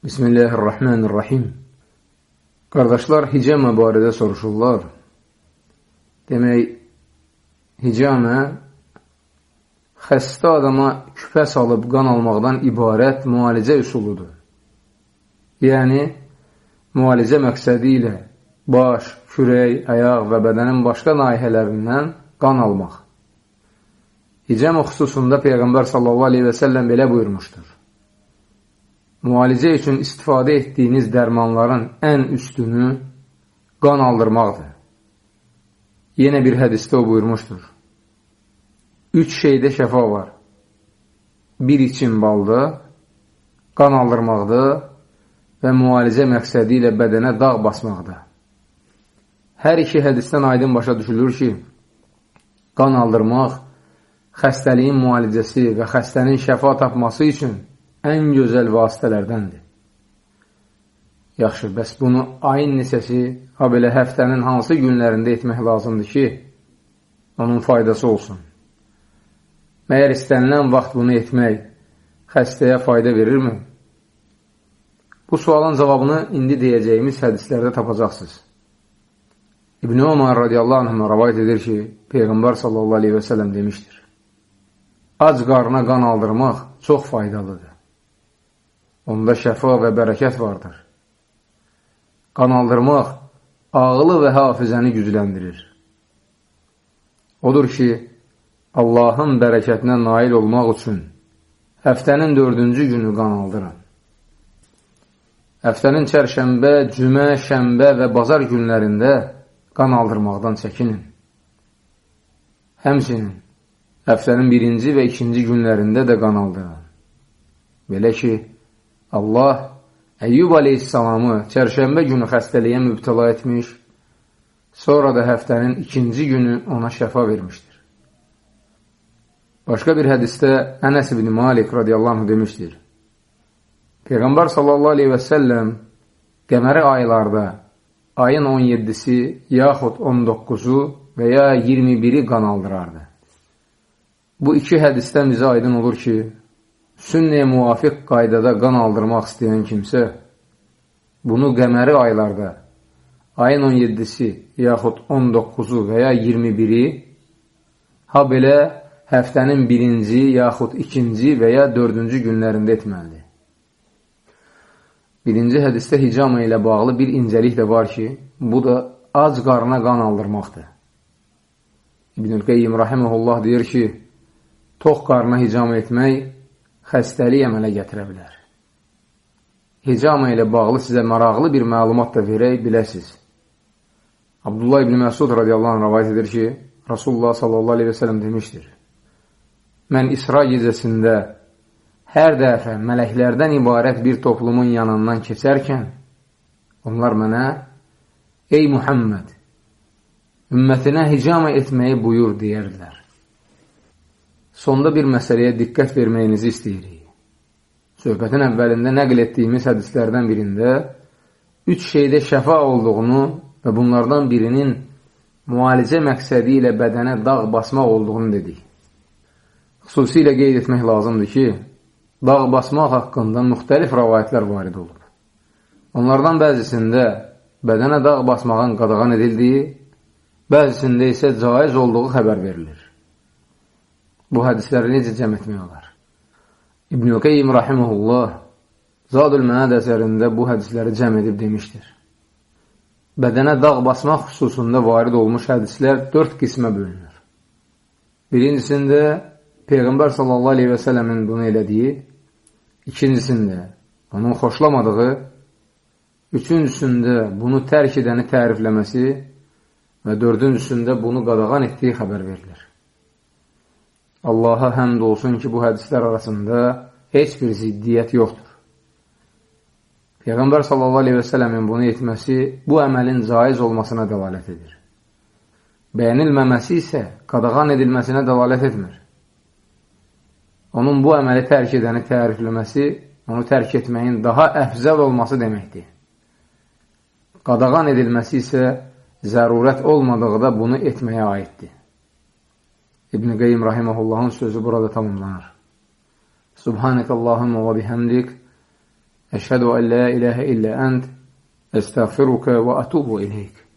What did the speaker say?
Bismillahirrahmanirrahim. Qardaşlar, hicamə barədə soruşurlar. Demək, hicamə xəstə adama küpə salıb qan almaqdan ibarət müalicə üsuludur. Yəni, müalicə məqsədi ilə baş, kürək, ayaq və bədənin başqa nahiyələrindən qan almaq. Hicamə xüsusunda Peyğəmbər sallallahu aleyhi və səlləm belə buyurmuşdur. Müalicə üçün istifadə etdiyiniz dərmanların ən üstünü qan aldırmaqdır. Yenə bir hədisdə o buyurmuşdur. Üç şeydə şəfa var. Bir için balda, qan aldırmaqda və müalicə məqsədi ilə bədənə dağ basmaqda. Hər iki hədisdən aydın başa düşülür ki, qan aldırmaq xəstəliyin müalicəsi və xəstənin şəfa tapması üçün ən gözəl vasitələrdəndir. Yaxşı, bəs bunu ayın neçəsi, ha belə həftənin hansı günlərində etmək lazımdır ki, onun faydası olsun. Məyər istənilən vaxt bunu etmək xəstəyə fayda verirmi? Bu sualın cavabını indi deyəcəyimiz hədislərdə tapacaqsınız. İbn-i Umar radiyallahu anh rəvayət edir ki, Peyğəmbər sallallahu aleyhi və sələm demişdir. Ac qarına qan aldırmaq çox faydalıdır. Onda şəfa və bərəkət vardır. Qanaldırmaq ağlı və hafizəni gücləndirir. Odur ki, Allahın bərəkətinə nail olmaq üçün həftənin dördüncü günü qanaldırın. Həftənin çərşəmbə, cümə, şəmbə və bazar günlərində qan aldırmaqdan çəkinin. Həmsinin həftənin birinci və ikinci günlərində də qan aldırın. Belə ki, Allah Əyyub aleyhissalamı çərşəmbə günü xəstəliyə mübtəla etmiş, sonra da həftənin ikinci günü ona şəfa vermişdir. Başqa bir hədisdə Ənəs ibn Malik radiyallahu demişdir. Peyğəmbər sallallahu aleyhi və səlləm qəməri aylarda ayın 17-si yaxud 19-u və ya 21-i qan aldırardı. Bu iki hədisdən bizə aydın olur ki, sünnəyə müvafiq qaydada qan aldırmaq istəyən kimsə, bunu qəməri aylarda, ayın 17-si, yaxud 19-u və ya 21-i, ha belə həftənin birinci, yaxud ikinci və ya dördüncü günlərində etməlidir. Birinci hədisdə hicama ilə bağlı bir incəlik də var ki, bu da ac qarına qan aldırmaqdır. İbnül Qeyyim Rahiməhullah deyir ki, tox qarına hicama etmək xəstəlik əmələ gətirə bilər. Hicama ilə bağlı sizə maraqlı bir məlumat da verək biləsiz. Abdullah ibn Məsud radiyallahu anh rəvayət edir ki, Rasulullah sallallahu aleyhi və sələm demişdir. Mən İsra gecəsində hər dəfə mələklərdən ibarət bir toplumun yanından keçərkən, onlar mənə, ey Muhammed, ümmətinə hicama etməyi buyur deyərlər sonda bir məsələyə diqqət verməyinizi istəyirik. Söhbətin əvvəlində nəql etdiyimiz hədislərdən birində üç şeydə şəfa olduğunu və bunlardan birinin müalicə məqsədi ilə bədənə dağ basmaq olduğunu dedik. Xüsusilə qeyd etmək lazımdır ki, dağ basmaq haqqında müxtəlif rəvayətlər varid olub. Onlardan bəzisində bədənə dağ basmağın qadağan edildiyi, bəzisində isə caiz olduğu xəbər verilir bu hədisləri necə cəm etmək olar? İbn-i Qeym Rahimullah Zadül Mənəd əsərində bu hədisləri cəm edib demişdir. Bədənə dağ basmaq xüsusunda varid olmuş hədislər dörd qismə bölünür. Birincisində Peyğəmbər sallallahu aleyhi və sələmin bunu elədiyi, ikincisində onun xoşlamadığı, üçüncüsündə bunu tərk edəni tərifləməsi və dördüncüsündə bunu qadağan etdiyi xəbər verilir. Allaha həmd olsun ki, bu hədislər arasında heç bir ziddiyyət yoxdur. Peyğəmbər sələmin bunu etməsi bu əməlin caiz olmasına dəlalət edir. Bəyənilməməsi isə qadağan edilməsinə dəlalət etmir. Onun bu əməli tərk edəni tərifləməsi, onu tərk etməyin daha əfzəl olması deməkdir. Qadağan edilməsi isə zərurət olmadıqda bunu etməyə aiddir. İbn-i Qeym Rahiməhullahın sözü burada tamamlanır. Subhanəkə Allahümə və bihəmdik Əşhədu ən la iləhə illə ənd, əstəğfiruka və ətubu iləyik.